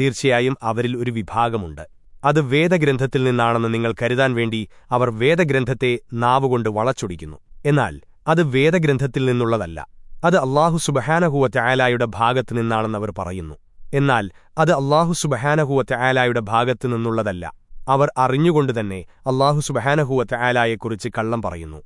തീർച്ചയായും അവരിൽ ഒരു വിഭാഗമുണ്ട്. അത് വേദഗ്രന്ഥത്തിൽ നിന്നാണെന്ന് നിങ്ങൾ കരുതാൻ വേണ്ടി അവർ വേദഗ്രന്ഥത്തെ നാവുകൊണ്ട് വളച്ചൊടിക്കുന്നു. എന്നാൽ അത് വേദഗ്രന്ഥത്തിൽ നിന്നുള്ളതല്ല. അത് അള്ളാഹു സുബഹാനഹുവ ചായാലായുടെ ഭാഗത്തു നിന്നാണെന്നവർ പറയുന്നു. എന്നാൽ അത് അള്ളാഹു സുബഹാനഹുവ ചായാലായുടെ ഭാഗത്തു നിന്നുള്ളതല്ല. അവർ അറിഞ്ഞുകൊണ്ടുതന്നെ അള്ളാഹു സുബഹാനഹുവ ചായാലായെക്കുറിച്ച് കള്ളം പറയുന്നു.